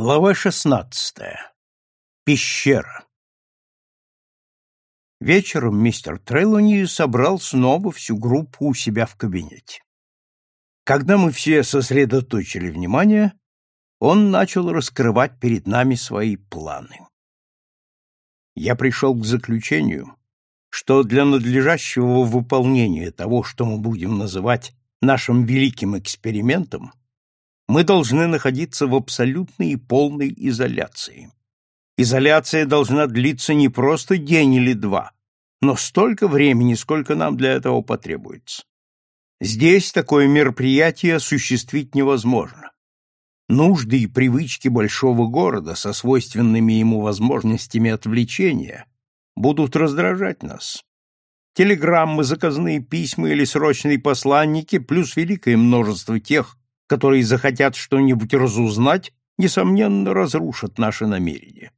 Глава шестнадцатая. Пещера. Вечером мистер Трелони собрал снова всю группу у себя в кабинете. Когда мы все сосредоточили внимание, он начал раскрывать перед нами свои планы. Я пришел к заключению, что для надлежащего выполнения того, что мы будем называть нашим великим экспериментом, мы должны находиться в абсолютной и полной изоляции. Изоляция должна длиться не просто день или два, но столько времени, сколько нам для этого потребуется. Здесь такое мероприятие осуществить невозможно. Нужды и привычки большого города со свойственными ему возможностями отвлечения будут раздражать нас. Телеграммы, заказные письма или срочные посланники, плюс великое множество тех, которые захотят что-нибудь разузнать, несомненно, разрушат наши намерения.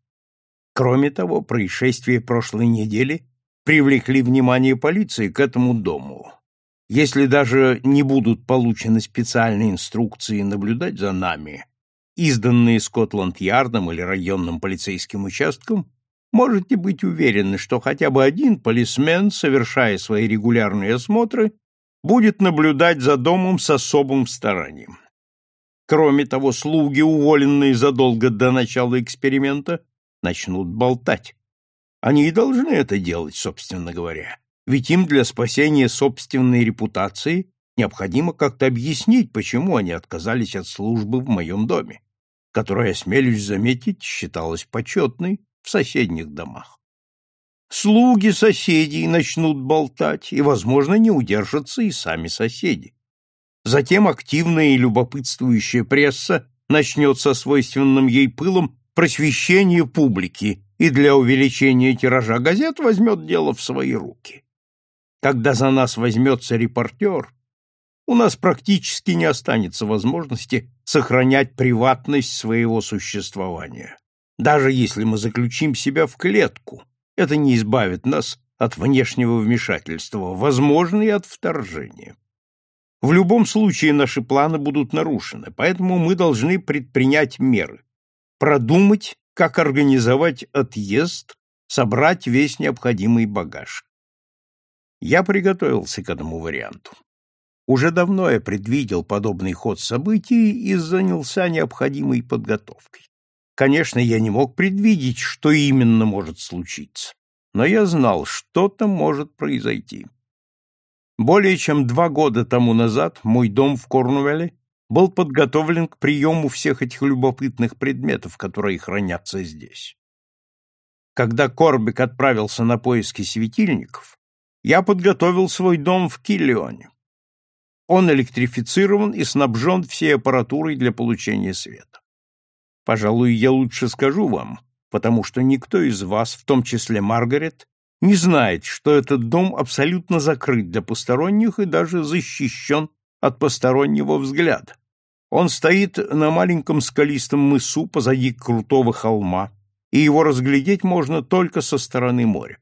Кроме того, происшествия прошлой недели привлекли внимание полиции к этому дому. Если даже не будут получены специальные инструкции наблюдать за нами, изданные Скотланд-Ярдом или районным полицейским участком, можете быть уверены, что хотя бы один полисмен, совершая свои регулярные осмотры, будет наблюдать за домом с особым старанием. Кроме того, слуги, уволенные задолго до начала эксперимента, начнут болтать. Они и должны это делать, собственно говоря, ведь им для спасения собственной репутации необходимо как-то объяснить, почему они отказались от службы в моем доме, которая, смелюсь заметить, считалась почетной в соседних домах. Слуги соседей начнут болтать, и, возможно, не удержатся и сами соседи. Затем активная и любопытствующая пресса начнет со свойственным ей пылом просвещение публики и для увеличения тиража газет возьмет дело в свои руки. Когда за нас возьмется репортер, у нас практически не останется возможности сохранять приватность своего существования. Даже если мы заключим себя в клетку, это не избавит нас от внешнего вмешательства, возможно, и от вторжения. В любом случае наши планы будут нарушены, поэтому мы должны предпринять меры, продумать, как организовать отъезд, собрать весь необходимый багаж. Я приготовился к этому варианту. Уже давно я предвидел подобный ход событий и занялся необходимой подготовкой. Конечно, я не мог предвидеть, что именно может случиться, но я знал, что-то может произойти. Более чем два года тому назад мой дом в Корнуэлле был подготовлен к приему всех этих любопытных предметов, которые хранятся здесь. Когда Корбик отправился на поиски светильников, я подготовил свой дом в Киллионе. Он электрифицирован и снабжен всей аппаратурой для получения света. Пожалуй, я лучше скажу вам, потому что никто из вас, в том числе Маргарет, не знает, что этот дом абсолютно закрыт для посторонних и даже защищен от постороннего взгляда. Он стоит на маленьком скалистом мысу позади крутого холма, и его разглядеть можно только со стороны моря.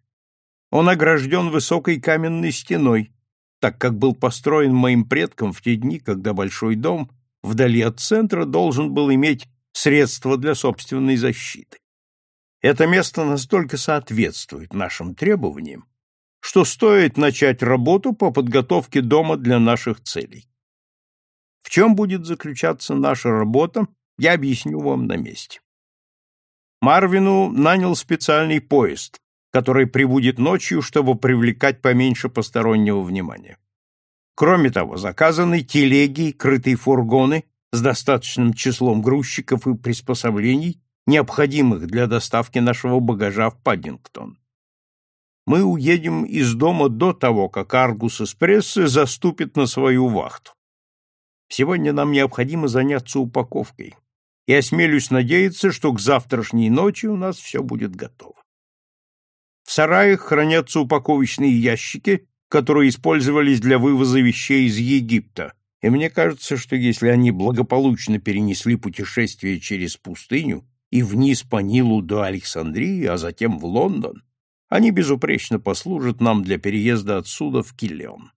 Он огражден высокой каменной стеной, так как был построен моим предком в те дни, когда большой дом вдали от центра должен был иметь средства для собственной защиты. Это место настолько соответствует нашим требованиям, что стоит начать работу по подготовке дома для наших целей. В чем будет заключаться наша работа, я объясню вам на месте. Марвину нанял специальный поезд, который прибудет ночью, чтобы привлекать поменьше постороннего внимания. Кроме того, заказаны телеги, крытые фургоны с достаточным числом грузчиков и приспособлений, необходимых для доставки нашего багажа в Паддингтон. Мы уедем из дома до того, как Аргус из прессы заступит на свою вахту. Сегодня нам необходимо заняться упаковкой, и осмелюсь надеяться, что к завтрашней ночи у нас все будет готово. В сараях хранятся упаковочные ящики, которые использовались для вывоза вещей из Египта, и мне кажется, что если они благополучно перенесли путешествие через пустыню и вниз по Нилу до Александрии, а затем в Лондон, они безупречно послужат нам для переезда отсюда в Киллион.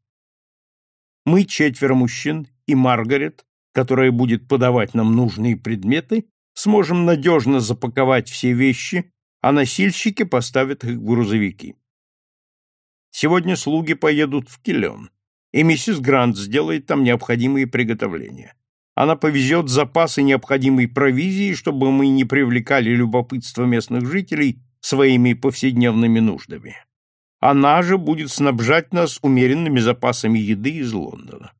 Мы четверо мужчин и Маргарет, которая будет подавать нам нужные предметы, сможем надежно запаковать все вещи, а носильщики поставят их в грузовики. Сегодня слуги поедут в Килен, и миссис Грант сделает там необходимые приготовления. Она повезет запасы необходимой провизии, чтобы мы не привлекали любопытство местных жителей своими повседневными нуждами. Она же будет снабжать нас умеренными запасами еды из Лондона.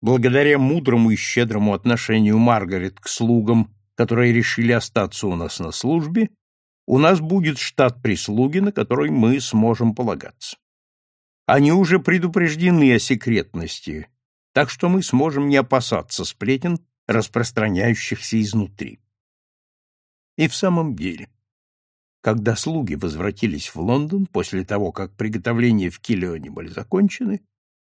Благодаря мудрому и щедрому отношению Маргарет к слугам, которые решили остаться у нас на службе, у нас будет штат прислуги, на который мы сможем полагаться. Они уже предупреждены о секретности, так что мы сможем не опасаться сплетен, распространяющихся изнутри. И в самом деле, когда слуги возвратились в Лондон после того, как приготовления в Киллионе были закончены,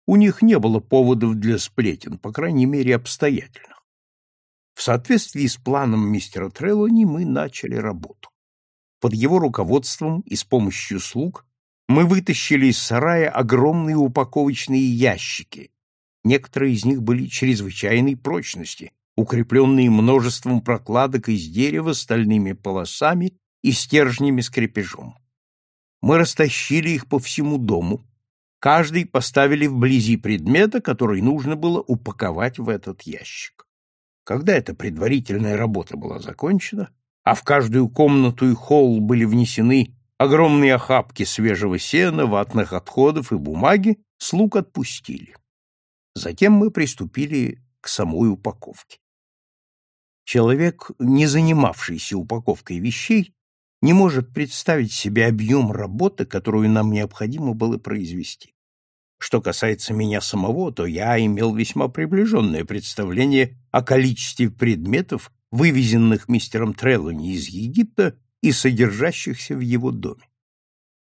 у них не было поводов для сплетен, по крайней мере, обстоятельных. В соответствии с планом мистера Треллони мы начали работу. Под его руководством и с помощью слуг мы вытащили из сарая огромные упаковочные ящики. Некоторые из них были чрезвычайной прочности, укрепленные множеством прокладок из дерева стальными полосами и стержнями с крепежом. Мы растащили их по всему дому, Каждый поставили вблизи предмета, который нужно было упаковать в этот ящик. Когда эта предварительная работа была закончена, а в каждую комнату и холл были внесены огромные охапки свежего сена, ватных отходов и бумаги, слуг отпустили. Затем мы приступили к самой упаковке. Человек, не занимавшийся упаковкой вещей, не может представить себе объем работы, которую нам необходимо было произвести. Что касается меня самого, то я имел весьма приближенное представление о количестве предметов, вывезенных мистером Треллани из Египта и содержащихся в его доме.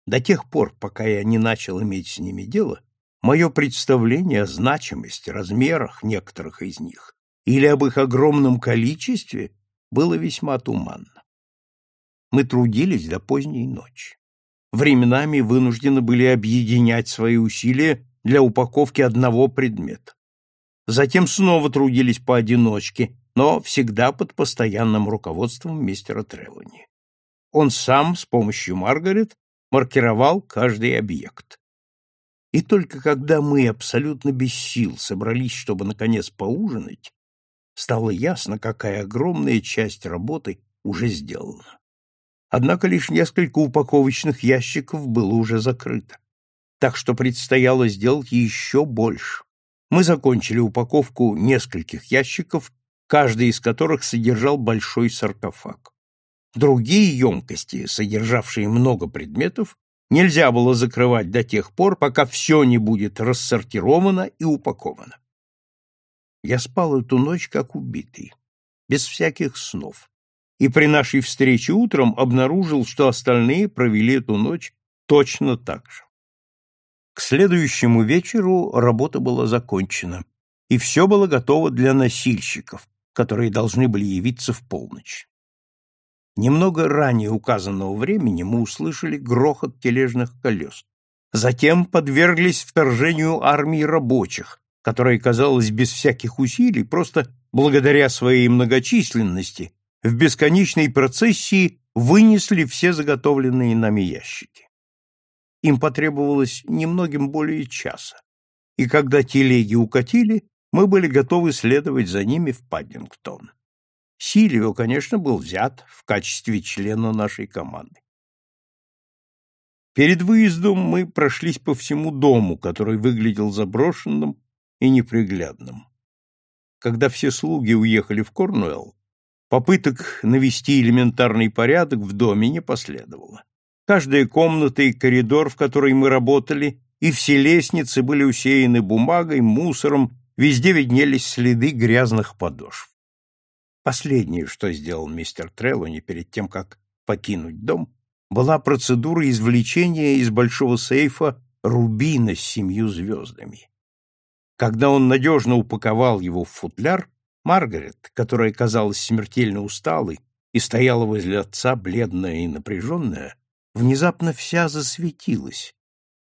До тех пор, пока я не начал иметь с ними дело, мое представление о значимости, размерах некоторых из них или об их огромном количестве было весьма туманно. Мы трудились до поздней ночи. Временами вынуждены были объединять свои усилия для упаковки одного предмета. Затем снова трудились поодиночке, но всегда под постоянным руководством мистера Трелани. Он сам с помощью Маргарет маркировал каждый объект. И только когда мы абсолютно без сил собрались, чтобы наконец поужинать, стало ясно, какая огромная часть работы уже сделана. Однако лишь несколько упаковочных ящиков было уже закрыто, так что предстояло сделать еще больше. Мы закончили упаковку нескольких ящиков, каждый из которых содержал большой саркофаг. Другие емкости, содержавшие много предметов, нельзя было закрывать до тех пор, пока все не будет рассортировано и упаковано. Я спал эту ночь как убитый, без всяких снов и при нашей встрече утром обнаружил, что остальные провели эту ночь точно так же. К следующему вечеру работа была закончена, и все было готово для носильщиков, которые должны были явиться в полночь. Немного ранее указанного времени мы услышали грохот тележных колес. Затем подверглись вторжению армии рабочих, которая, казалось, без всяких усилий, просто благодаря своей многочисленности, в бесконечной процессии вынесли все заготовленные нами ящики. Им потребовалось немногим более часа, и когда телеги укатили, мы были готовы следовать за ними в Паддингтон. Сильвио, конечно, был взят в качестве члена нашей команды. Перед выездом мы прошлись по всему дому, который выглядел заброшенным и неприглядным. Когда все слуги уехали в Корнуэлл, Попыток навести элементарный порядок в доме не последовало. Каждая комната и коридор, в которой мы работали, и все лестницы были усеяны бумагой, мусором, везде виднелись следы грязных подошв. Последнее, что сделал мистер Треллони перед тем, как покинуть дом, была процедура извлечения из большого сейфа рубина с семью звездами. Когда он надежно упаковал его в футляр, Маргарет, которая казалась смертельно усталой и стояла возле отца, бледная и напряженная, внезапно вся засветилась,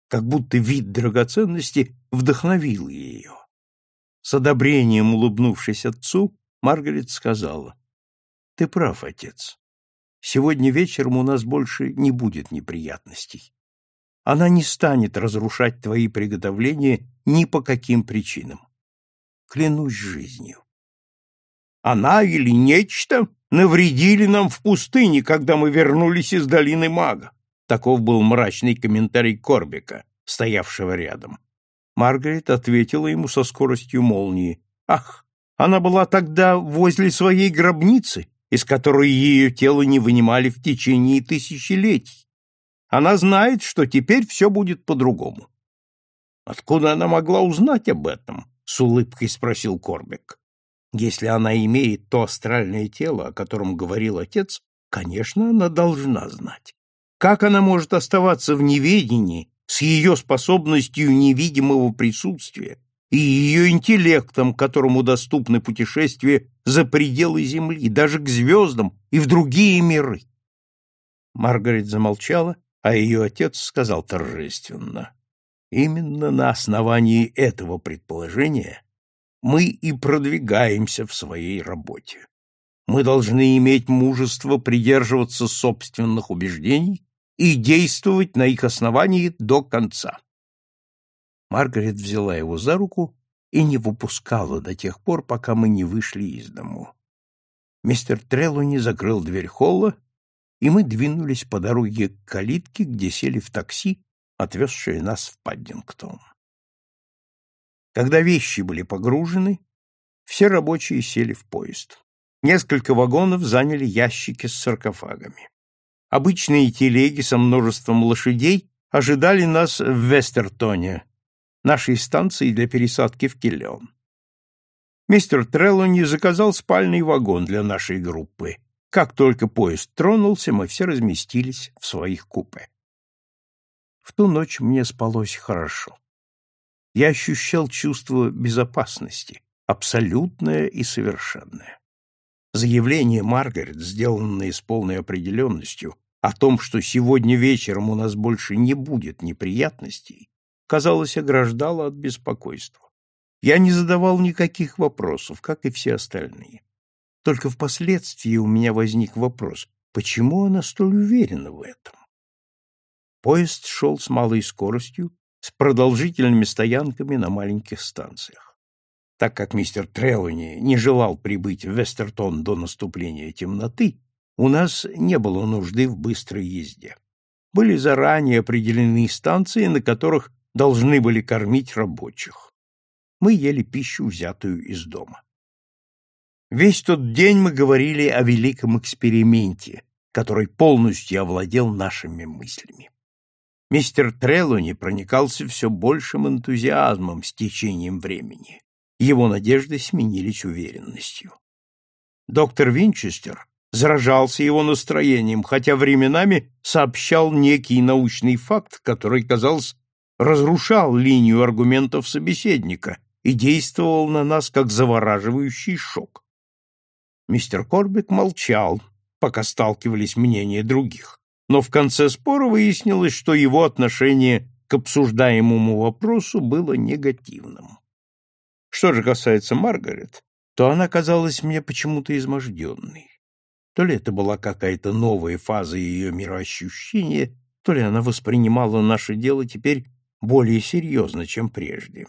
как будто вид драгоценности вдохновил ее. С одобрением улыбнувшись отцу, Маргарет сказала, Ты прав, отец. Сегодня вечером у нас больше не будет неприятностей. Она не станет разрушать твои приготовления ни по каким причинам. Клянусь жизнью. Она или нечто навредили нам в пустыне, когда мы вернулись из долины мага. Таков был мрачный комментарий Корбика, стоявшего рядом. Маргарет ответила ему со скоростью молнии. Ах, она была тогда возле своей гробницы, из которой ее тело не вынимали в течение тысячелетий. Она знает, что теперь все будет по-другому. Откуда она могла узнать об этом? с улыбкой спросил Корбек. Если она имеет то астральное тело, о котором говорил отец, конечно, она должна знать. Как она может оставаться в неведении с ее способностью невидимого присутствия и ее интеллектом, которому доступны путешествия за пределы Земли, даже к звездам и в другие миры? Маргарет замолчала, а ее отец сказал торжественно. Именно на основании этого предположения мы и продвигаемся в своей работе. Мы должны иметь мужество придерживаться собственных убеждений и действовать на их основании до конца. Маргарет взяла его за руку и не выпускала до тех пор, пока мы не вышли из дому. Мистер Треллони закрыл дверь холла, и мы двинулись по дороге к калитке, где сели в такси, отвезшее нас в Паддингтон. Когда вещи были погружены, все рабочие сели в поезд. Несколько вагонов заняли ящики с саркофагами. Обычные телеги со множеством лошадей ожидали нас в Вестертоне, нашей станции для пересадки в Киллион. Мистер Треллони заказал спальный вагон для нашей группы. Как только поезд тронулся, мы все разместились в своих купе. В ту ночь мне спалось хорошо. Я ощущал чувство безопасности, абсолютное и совершенное. Заявление Маргарет, сделанное с полной определенностью, о том, что сегодня вечером у нас больше не будет неприятностей, казалось, ограждало от беспокойства. Я не задавал никаких вопросов, как и все остальные. Только впоследствии у меня возник вопрос, почему она столь уверена в этом? Поезд шел с малой скоростью, с продолжительными стоянками на маленьких станциях. Так как мистер Трелони не желал прибыть в Вестертон до наступления темноты, у нас не было нужды в быстрой езде. Были заранее определены станции, на которых должны были кормить рабочих. Мы ели пищу, взятую из дома. Весь тот день мы говорили о великом эксперименте, который полностью овладел нашими мыслями. Мистер Треллони проникался все большим энтузиазмом с течением времени. Его надежды сменились уверенностью. Доктор Винчестер заражался его настроением, хотя временами сообщал некий научный факт, который, казалось, разрушал линию аргументов собеседника и действовал на нас как завораживающий шок. Мистер Корбик молчал, пока сталкивались мнения других но в конце спора выяснилось, что его отношение к обсуждаемому вопросу было негативным. Что же касается Маргарет, то она казалась мне почему-то изможденной. То ли это была какая-то новая фаза ее мироощущения, то ли она воспринимала наше дело теперь более серьезно, чем прежде.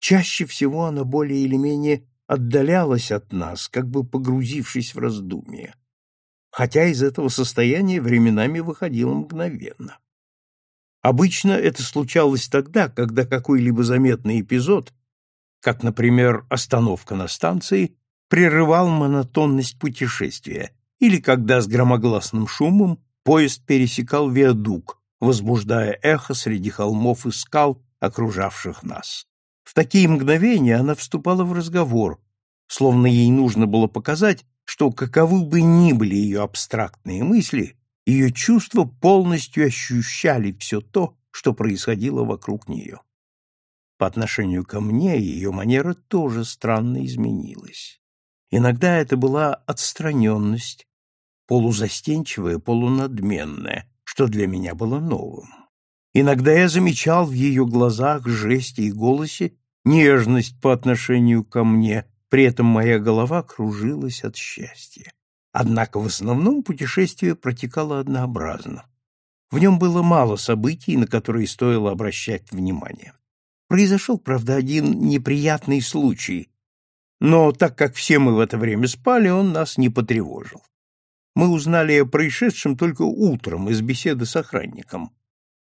Чаще всего она более или менее отдалялась от нас, как бы погрузившись в раздумья хотя из этого состояния временами выходила мгновенно. Обычно это случалось тогда, когда какой-либо заметный эпизод, как, например, остановка на станции, прерывал монотонность путешествия, или когда с громогласным шумом поезд пересекал виадук, возбуждая эхо среди холмов и скал, окружавших нас. В такие мгновения она вступала в разговор, словно ей нужно было показать, что каковы бы ни были ее абстрактные мысли, ее чувства полностью ощущали все то, что происходило вокруг нее. По отношению ко мне ее манера тоже странно изменилась. Иногда это была отстраненность, полузастенчивая, полунадменная, что для меня было новым. Иногда я замечал в ее глазах, жесте и голосе нежность по отношению ко мне, при этом моя голова кружилась от счастья. Однако в основном путешествие протекало однообразно. В нем было мало событий, на которые стоило обращать внимание. Произошел, правда, один неприятный случай, но так как все мы в это время спали, он нас не потревожил. Мы узнали о происшедшем только утром из беседы с охранником.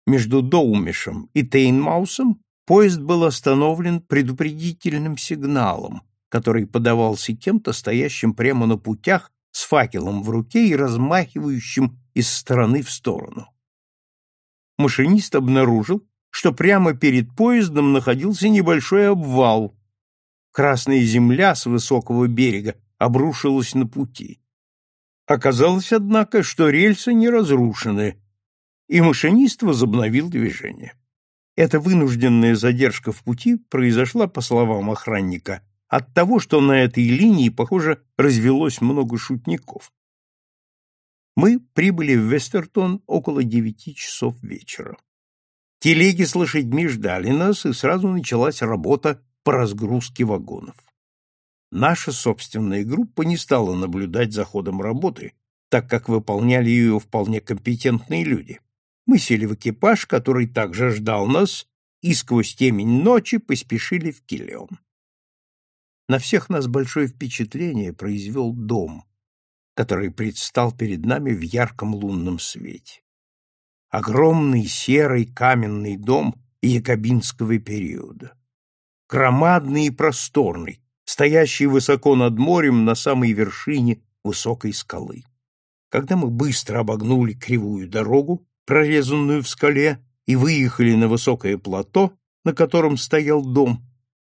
Между Доумешем и Тейнмаусом поезд был остановлен предупредительным сигналом, который подавался кем-то, стоящим прямо на путях с факелом в руке и размахивающим из стороны в сторону. Машинист обнаружил, что прямо перед поездом находился небольшой обвал. Красная земля с высокого берега обрушилась на пути. Оказалось, однако, что рельсы не разрушены, и машинист возобновил движение. Эта вынужденная задержка в пути произошла, по словам охранника, от того, что на этой линии, похоже, развелось много шутников. Мы прибыли в Вестертон около девяти часов вечера. Телеги с лошадьми ждали нас, и сразу началась работа по разгрузке вагонов. Наша собственная группа не стала наблюдать за ходом работы, так как выполняли ее вполне компетентные люди. Мы сели в экипаж, который также ждал нас, и сквозь темень ночи поспешили в Килион. На всех нас большое впечатление произвел дом, который предстал перед нами в ярком лунном свете. Огромный серый каменный дом якобинского периода. Громадный и просторный, стоящий высоко над морем на самой вершине высокой скалы. Когда мы быстро обогнули кривую дорогу, прорезанную в скале, и выехали на высокое плато, на котором стоял дом,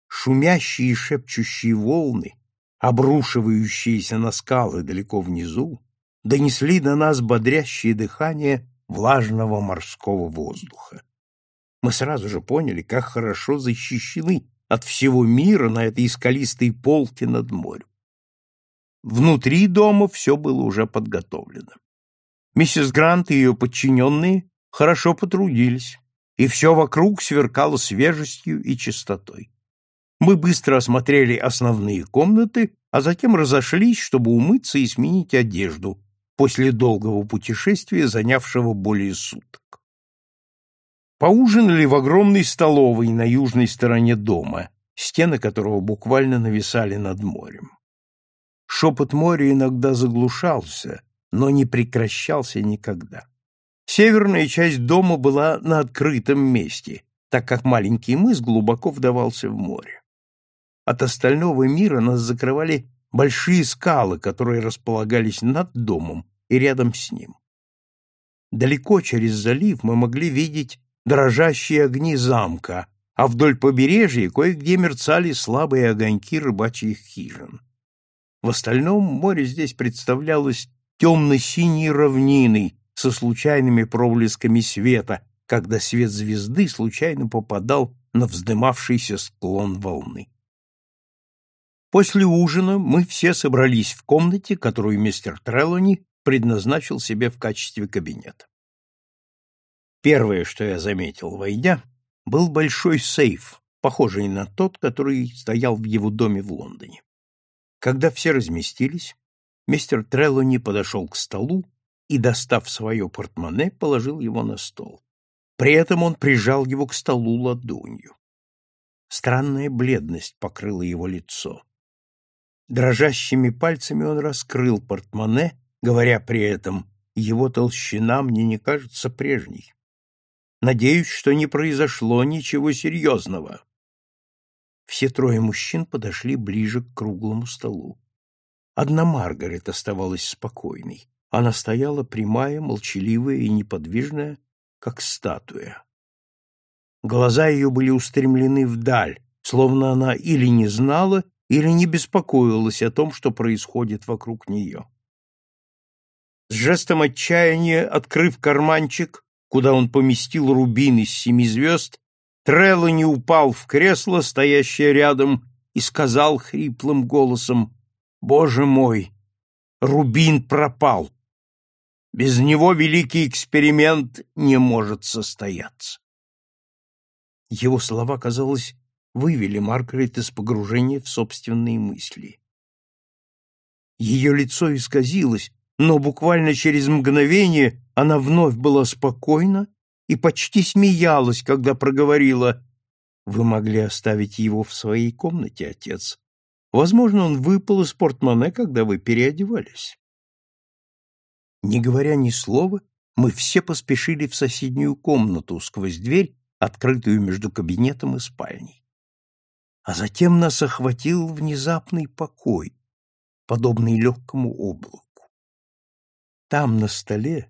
шумящие и шепчущие волны, обрушивающиеся на скалы далеко внизу, донесли до нас бодрящее дыхание влажного морского воздуха. Мы сразу же поняли, как хорошо защищены от всего мира на этой скалистой полке над морем. Внутри дома все было уже подготовлено. Миссис Грант и ее подчиненные хорошо потрудились, и все вокруг сверкало свежестью и чистотой. Мы быстро осмотрели основные комнаты, а затем разошлись, чтобы умыться и сменить одежду после долгого путешествия, занявшего более суток. Поужинали в огромной столовой на южной стороне дома, стены которого буквально нависали над морем. Шепот моря иногда заглушался, но не прекращался никогда. Северная часть дома была на открытом месте, так как маленький мыс глубоко вдавался в море. От остального мира нас закрывали большие скалы, которые располагались над домом и рядом с ним. Далеко через залив мы могли видеть дрожащие огни замка, а вдоль побережья кое-где мерцали слабые огоньки рыбачьих хижин. В остальном море здесь представлялось темно-синей равниной со случайными проблесками света, когда свет звезды случайно попадал на вздымавшийся склон волны. После ужина мы все собрались в комнате, которую мистер Треллони предназначил себе в качестве кабинета. Первое, что я заметил, войдя, был большой сейф, похожий на тот, который стоял в его доме в Лондоне. Когда все разместились, мистер Треллони подошел к столу и, достав свое портмоне, положил его на стол. При этом он прижал его к столу ладонью. Странная бледность покрыла его лицо. Дрожащими пальцами он раскрыл портмоне, говоря при этом, его толщина мне не кажется прежней. Надеюсь, что не произошло ничего серьезного. Все трое мужчин подошли ближе к круглому столу. Одна Маргарет оставалась спокойной. Она стояла прямая, молчаливая и неподвижная, как статуя. Глаза ее были устремлены вдаль, словно она или не знала, или не беспокоилась о том, что происходит вокруг нее. С жестом отчаяния, открыв карманчик, куда он поместил рубин из семи звезд, Трелло не упал в кресло, стоящее рядом, и сказал хриплым голосом, «Боже мой, рубин пропал! Без него великий эксперимент не может состояться!» Его слова, казалось, вывели Маргарет из погружения в собственные мысли. Ее лицо исказилось, но буквально через мгновение она вновь была спокойна и почти смеялась, когда проговорила «Вы могли оставить его в своей комнате, отец. Возможно, он выпал из портмоне, когда вы переодевались». Не говоря ни слова, мы все поспешили в соседнюю комнату сквозь дверь, открытую между кабинетом и спальней. А затем нас охватил внезапный покой, подобный легкому облаку. Там на столе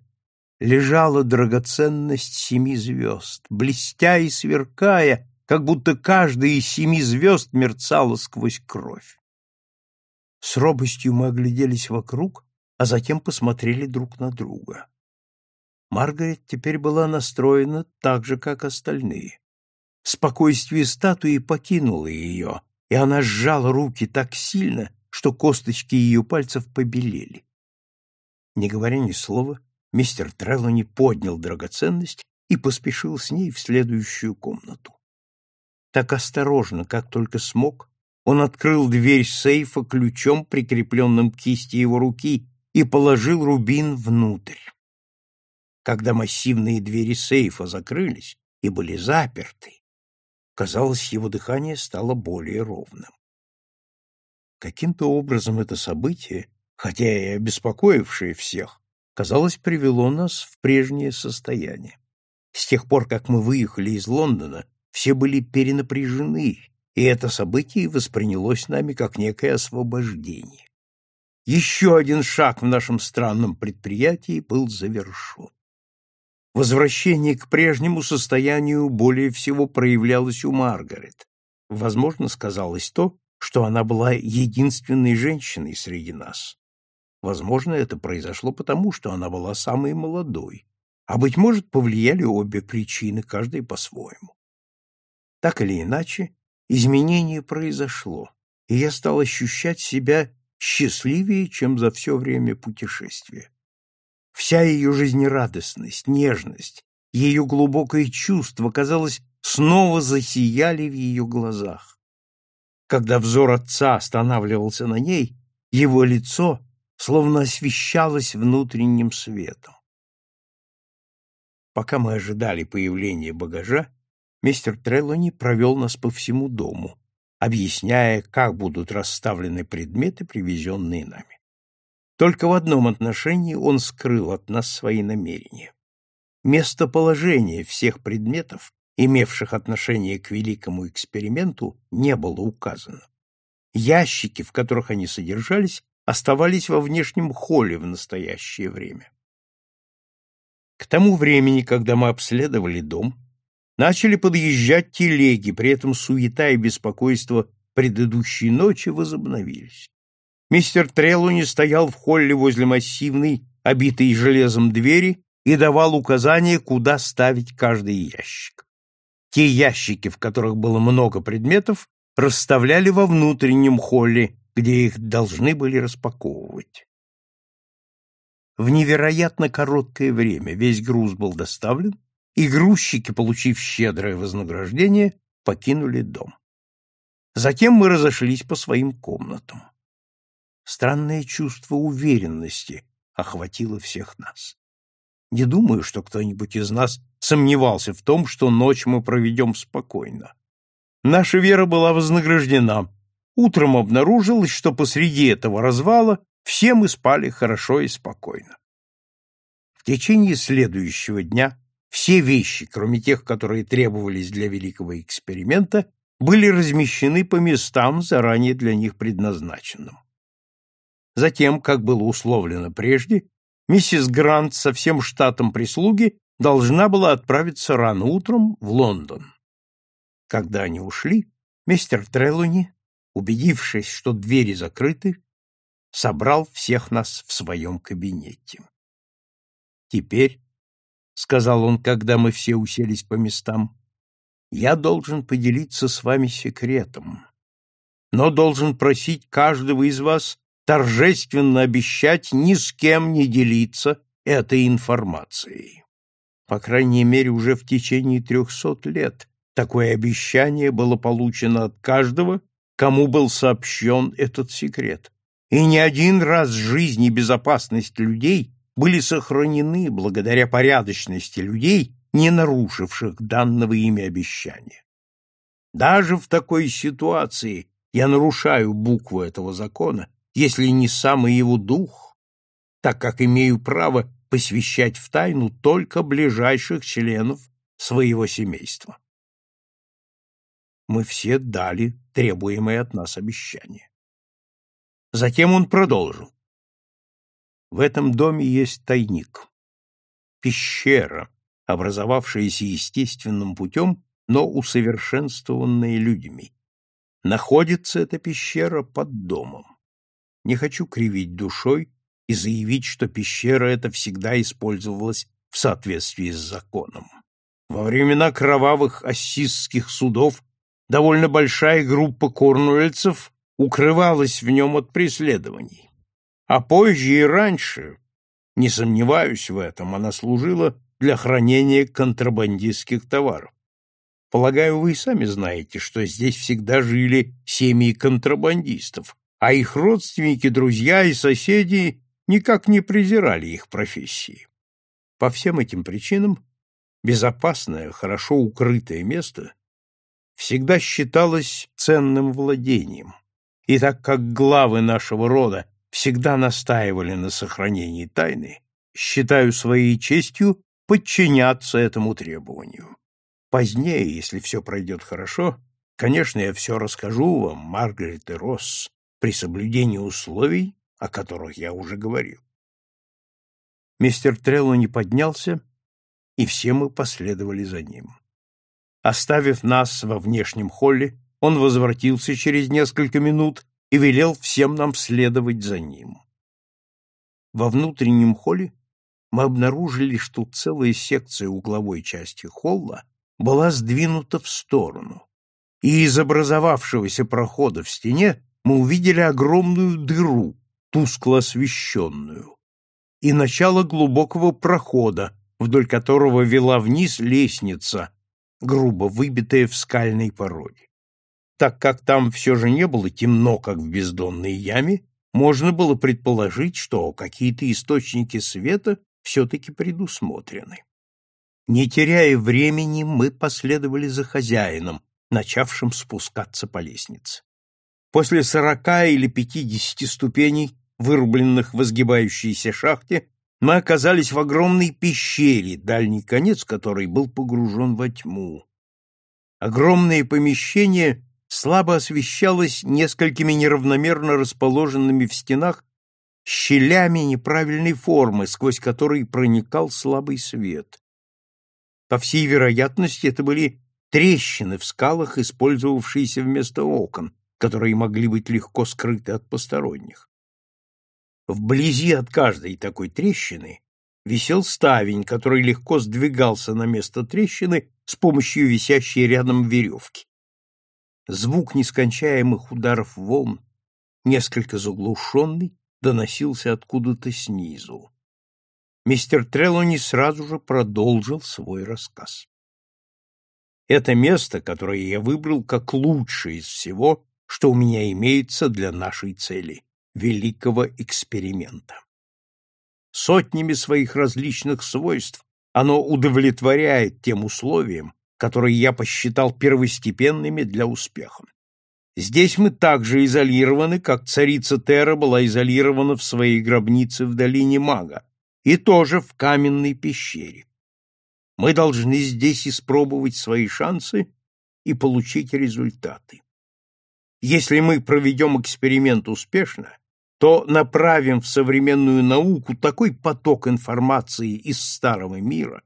лежала драгоценность семи звезд, блестя и сверкая, как будто каждая из семи звезд мерцала сквозь кровь. С робостью мы огляделись вокруг, а затем посмотрели друг на друга. Маргарет теперь была настроена так же, как остальные. Спокойствие статуи покинуло ее, и она сжала руки так сильно, что косточки ее пальцев побелели. Не говоря ни слова, мистер Треллони поднял драгоценность и поспешил с ней в следующую комнату. Так осторожно, как только смог, он открыл дверь сейфа ключом, прикрепленным к кисти его руки, и положил рубин внутрь. Когда массивные двери сейфа закрылись и были заперты, казалось, его дыхание стало более ровным. Каким-то образом это событие, хотя и обеспокоившее всех, казалось, привело нас в прежнее состояние. С тех пор, как мы выехали из Лондона, все были перенапряжены, и это событие воспринялось нами как некое освобождение. Еще один шаг в нашем странном предприятии был завершен. Возвращение к прежнему состоянию более всего проявлялось у Маргарет. Возможно, сказалось то, что она была единственной женщиной среди нас. Возможно, это произошло потому, что она была самой молодой, а, быть может, повлияли обе причины, каждая по-своему. Так или иначе, изменение произошло, и я стал ощущать себя счастливее, чем за все время путешествия. Вся ее жизнерадостность, нежность, ее глубокое чувство, казалось, снова засияли в ее глазах. Когда взор отца останавливался на ней, его лицо словно освещалось внутренним светом. Пока мы ожидали появления багажа, мистер Треллони провел нас по всему дому, объясняя, как будут расставлены предметы, привезенные нами. Только в одном отношении он скрыл от нас свои намерения. Местоположение всех предметов, имевших отношение к великому эксперименту, не было указано. Ящики, в которых они содержались, оставались во внешнем холле в настоящее время. К тому времени, когда мы обследовали дом, начали подъезжать телеги, при этом суета и беспокойство предыдущей ночи возобновились. Мистер Трелуни стоял в холле возле массивной, обитой железом двери и давал указания, куда ставить каждый ящик. Те ящики, в которых было много предметов, расставляли во внутреннем холле, где их должны были распаковывать. В невероятно короткое время весь груз был доставлен, и грузчики, получив щедрое вознаграждение, покинули дом. Затем мы разошлись по своим комнатам. Странное чувство уверенности охватило всех нас. Не думаю, что кто-нибудь из нас сомневался в том, что ночь мы проведем спокойно. Наша вера была вознаграждена. Утром обнаружилось, что посреди этого развала все мы спали хорошо и спокойно. В течение следующего дня все вещи, кроме тех, которые требовались для великого эксперимента, были размещены по местам, заранее для них предназначенным. Затем, как было условлено прежде, миссис Грант со всем штатом прислуги должна была отправиться рано утром в Лондон. Когда они ушли, мистер Трелуни, убедившись, что двери закрыты, собрал всех нас в своем кабинете. «Теперь», — сказал он, когда мы все уселись по местам, — «я должен поделиться с вами секретом, но должен просить каждого из вас торжественно обещать ни с кем не делиться этой информацией. По крайней мере, уже в течение трехсот лет такое обещание было получено от каждого, кому был сообщен этот секрет, и не один раз жизнь и безопасность людей были сохранены благодаря порядочности людей, не нарушивших данного ими обещания. Даже в такой ситуации я нарушаю букву этого закона, если не самый его дух, так как имею право посвящать в тайну только ближайших членов своего семейства. Мы все дали требуемое от нас обещание. Затем он продолжил. В этом доме есть тайник, пещера, образовавшаяся естественным путем, но усовершенствованная людьми. Находится эта пещера под домом. Не хочу кривить душой и заявить, что пещера эта всегда использовалась в соответствии с законом. Во времена кровавых ассизских судов довольно большая группа корнуэльцев укрывалась в нем от преследований. А позже и раньше, не сомневаюсь в этом, она служила для хранения контрабандистских товаров. Полагаю, вы и сами знаете, что здесь всегда жили семьи контрабандистов, а их родственники, друзья и соседи никак не презирали их профессии. По всем этим причинам безопасное, хорошо укрытое место всегда считалось ценным владением. И так как главы нашего рода всегда настаивали на сохранении тайны, считаю своей честью подчиняться этому требованию. Позднее, если все пройдет хорошо, конечно, я все расскажу вам, Маргарет и Росс, при соблюдении условий, о которых я уже говорил. Мистер Трелло поднялся, и все мы последовали за ним. Оставив нас во внешнем холле, он возвратился через несколько минут и велел всем нам следовать за ним. Во внутреннем холле мы обнаружили, что целая секция угловой части холла была сдвинута в сторону, и из образовавшегося прохода в стене мы увидели огромную дыру, тускло освещенную, и начало глубокого прохода, вдоль которого вела вниз лестница, грубо выбитая в скальной породе. Так как там все же не было темно, как в бездонной яме, можно было предположить, что какие-то источники света все-таки предусмотрены. Не теряя времени, мы последовали за хозяином, начавшим спускаться по лестнице. После сорока или пятидесяти ступеней, вырубленных в изгибающейся шахте, мы оказались в огромной пещере, дальний конец которой был погружен во тьму. Огромное помещение слабо освещалось несколькими неравномерно расположенными в стенах щелями неправильной формы, сквозь которые проникал слабый свет. По всей вероятности, это были трещины в скалах, использовавшиеся вместо окон, которые могли быть легко скрыты от посторонних. Вблизи от каждой такой трещины висел ставень, который легко сдвигался на место трещины с помощью висящей рядом веревки. Звук нескончаемых ударов волн, несколько заглушенный, доносился откуда-то снизу. Мистер Трелони сразу же продолжил свой рассказ. Это место, которое я выбрал как лучшее из всего, что у меня имеется для нашей цели великого эксперимента. Сотнями своих различных свойств оно удовлетворяет тем условиям, которые я посчитал первостепенными для успеха. Здесь мы также изолированы, как царица Тера была изолирована в своей гробнице в долине Мага, и тоже в каменной пещере. Мы должны здесь испробовать свои шансы и получить результаты. Если мы проведем эксперимент успешно, то направим в современную науку такой поток информации из старого мира,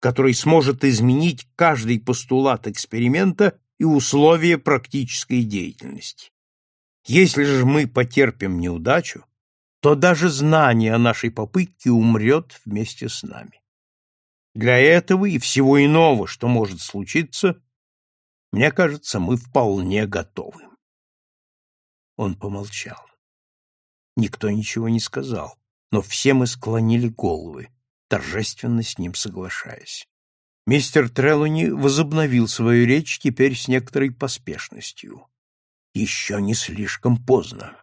который сможет изменить каждый постулат эксперимента и условия практической деятельности. Если же мы потерпим неудачу, то даже знание о нашей попытке умрет вместе с нами. Для этого и всего иного, что может случиться, мне кажется, мы вполне готовы. Он помолчал. Никто ничего не сказал, но все мы склонили головы, торжественно с ним соглашаясь. Мистер Треллони возобновил свою речь теперь с некоторой поспешностью. Еще не слишком поздно.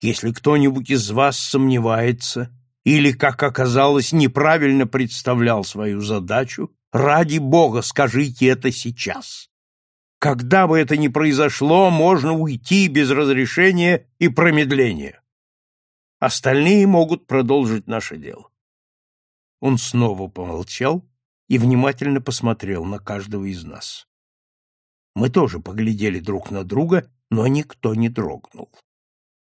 Если кто-нибудь из вас сомневается или, как оказалось, неправильно представлял свою задачу, ради Бога скажите это сейчас. Когда бы это ни произошло, можно уйти без разрешения и промедления. Остальные могут продолжить наше дело. Он снова помолчал и внимательно посмотрел на каждого из нас. Мы тоже поглядели друг на друга, но никто не дрогнул.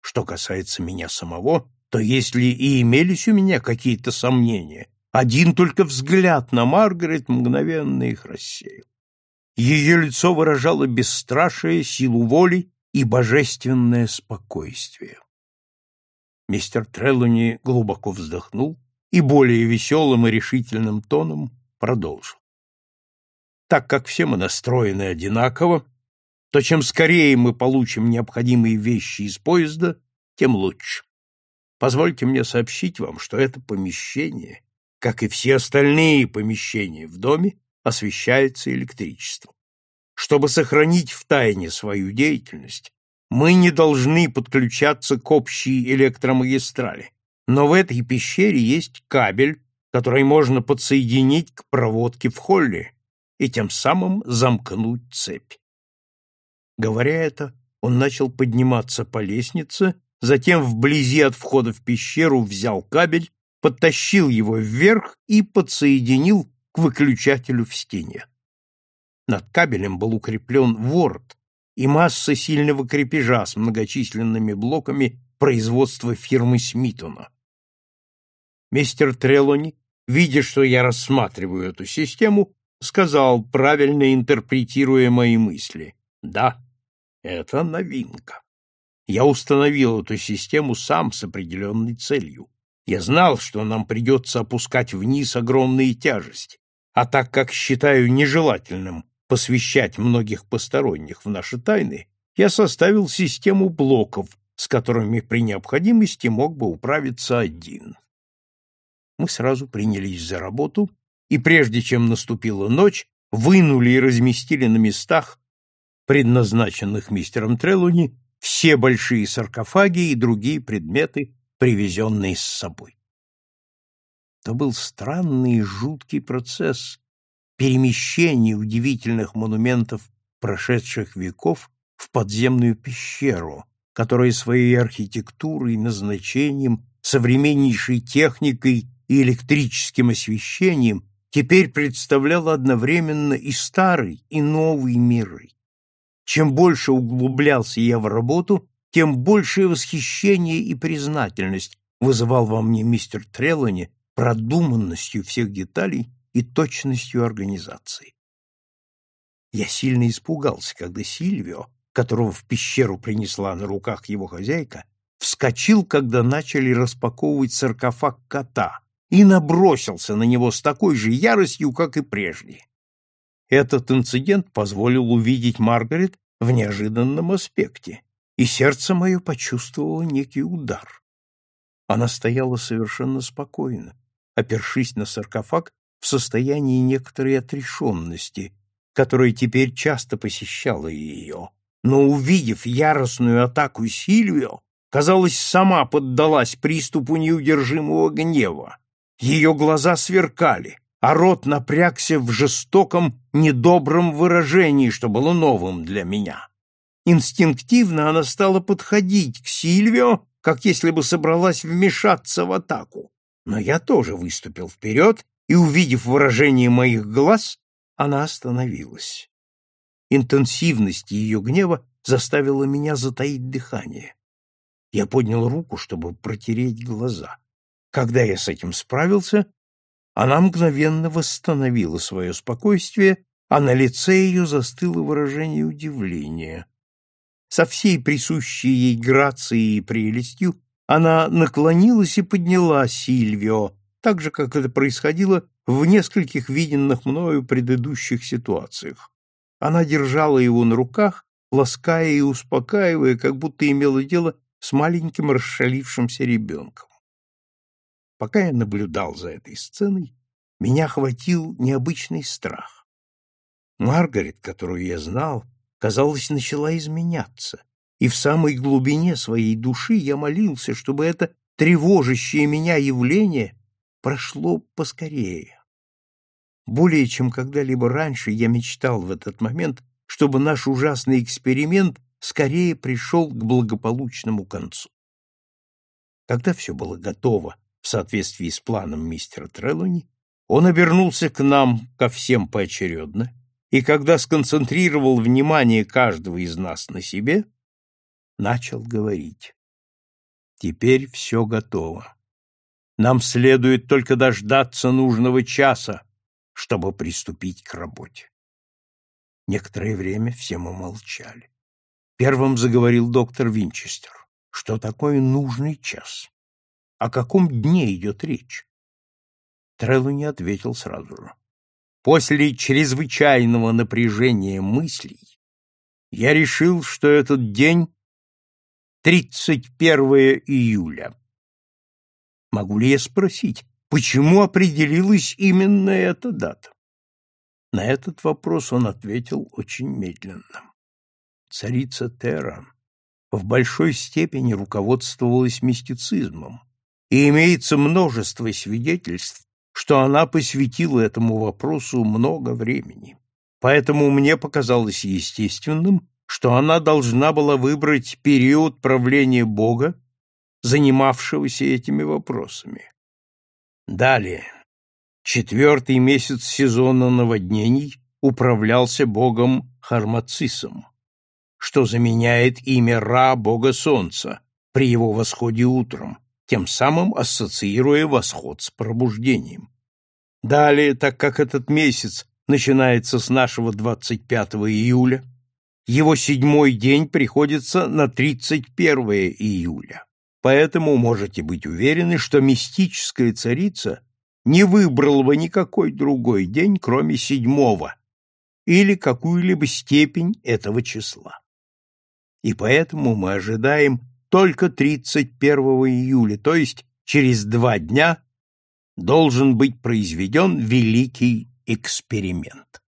Что касается меня самого, то если и имелись у меня какие-то сомнения, один только взгляд на Маргарет мгновенно их рассеял. Ее лицо выражало бесстрашие, силу воли и божественное спокойствие. Мистер Треллони глубоко вздохнул и более веселым и решительным тоном продолжил. Так как все мы настроены одинаково, то чем скорее мы получим необходимые вещи из поезда, тем лучше. Позвольте мне сообщить вам, что это помещение, как и все остальные помещения в доме, освещается электричеством. Чтобы сохранить в тайне свою деятельность, мы не должны подключаться к общей электромагистрали, но в этой пещере есть кабель, который можно подсоединить к проводке в холле и тем самым замкнуть цепь. Говоря это, он начал подниматься по лестнице, затем вблизи от входа в пещеру взял кабель, подтащил его вверх и подсоединил к выключателю в стене. Над кабелем был укреплен ворот и масса сильного крепежа с многочисленными блоками производства фирмы Смитона. Мистер Трелони, видя, что я рассматриваю эту систему, сказал, правильно интерпретируя мои мысли. Да, это новинка. Я установил эту систему сам с определенной целью. Я знал, что нам придется опускать вниз огромные тяжести, а так как считаю нежелательным посвящать многих посторонних в наши тайны, я составил систему блоков, с которыми при необходимости мог бы управиться один мы сразу принялись за работу, и прежде чем наступила ночь, вынули и разместили на местах, предназначенных мистером Трелуни, все большие саркофаги и другие предметы, привезенные с собой. Это был странный и жуткий процесс перемещения удивительных монументов прошедших веков в подземную пещеру, которая своей архитектурой, назначением, современнейшей техникой и электрическим освещением теперь представляла одновременно и старый, и новый миры. Чем больше углублялся я в работу, тем большее восхищение и признательность вызывал во мне мистер Трелани продуманностью всех деталей и точностью организации. Я сильно испугался, когда Сильвио, которого в пещеру принесла на руках его хозяйка, вскочил, когда начали распаковывать саркофаг кота, и набросился на него с такой же яростью, как и прежде. Этот инцидент позволил увидеть Маргарет в неожиданном аспекте, и сердце мое почувствовало некий удар. Она стояла совершенно спокойно, опершись на саркофаг в состоянии некоторой отрешенности, которая теперь часто посещала ее. Но, увидев яростную атаку Сильвио, казалось, сама поддалась приступу неудержимого гнева. Ее глаза сверкали, а рот напрягся в жестоком, недобром выражении, что было новым для меня. Инстинктивно она стала подходить к Сильвио, как если бы собралась вмешаться в атаку. Но я тоже выступил вперед, и, увидев выражение моих глаз, она остановилась. Интенсивность ее гнева заставила меня затаить дыхание. Я поднял руку, чтобы протереть глаза. Когда я с этим справился, она мгновенно восстановила свое спокойствие, а на лице ее застыло выражение удивления. Со всей присущей ей грацией и прелестью она наклонилась и подняла Сильвио, так же, как это происходило в нескольких виденных мною предыдущих ситуациях. Она держала его на руках, лаская и успокаивая, как будто имела дело с маленьким расшалившимся ребенком. Пока я наблюдал за этой сценой, меня охватил необычный страх. Маргарет, которую я знал, казалось, начала изменяться, и в самой глубине своей души я молился, чтобы это тревожащее меня явление прошло поскорее. Более чем когда-либо раньше я мечтал в этот момент, чтобы наш ужасный эксперимент скорее пришел к благополучному концу. Когда все было готово в соответствии с планом мистера Треллони, он обернулся к нам, ко всем поочередно, и когда сконцентрировал внимание каждого из нас на себе, начал говорить. Теперь все готово. Нам следует только дождаться нужного часа, чтобы приступить к работе. Некоторое время все мы молчали. Первым заговорил доктор Винчестер. Что такое нужный час? О каком дне идет речь? Трелло не ответил сразу же. После чрезвычайного напряжения мыслей я решил, что этот день 31 июля. Могу ли я спросить, почему определилась именно эта дата? На этот вопрос он ответил очень медленно. Царица Тера в большой степени руководствовалась мистицизмом, и имеется множество свидетельств, что она посвятила этому вопросу много времени. Поэтому мне показалось естественным, что она должна была выбрать период правления Бога, занимавшегося этими вопросами. Далее. Четвертый месяц сезона наводнений управлялся богом Хармацисом, что заменяет имя Ра, бога солнца, при его восходе утром, тем самым ассоциируя восход с пробуждением. Далее, так как этот месяц начинается с нашего 25 июля, его седьмой день приходится на 31 июля. Поэтому можете быть уверены, что мистическая царица не выбрала бы никакой другой день, кроме седьмого, или какую-либо степень этого числа. И поэтому мы ожидаем только 31 июля, то есть через два дня должен быть произведен великий эксперимент.